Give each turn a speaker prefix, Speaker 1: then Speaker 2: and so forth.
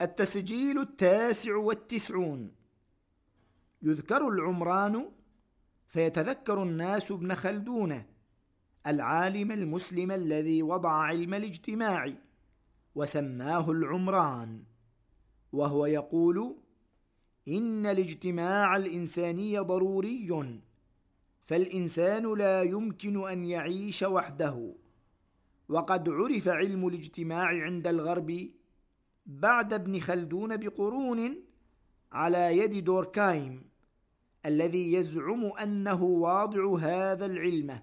Speaker 1: التسجيل التاسع والتسعون. يذكر العمران فيتذكر الناس ابن خلدون العالم المسلم الذي وضع علم الاجتماع وسماه العمران. وهو يقول إن الاجتماع الإنساني ضروري فالإنسان لا يمكن أن يعيش وحده. وقد عرف علم الاجتماع عند الغرب بعد ابن خلدون بقرون على يد دوركايم الذي يزعم أنه واضع هذا العلم.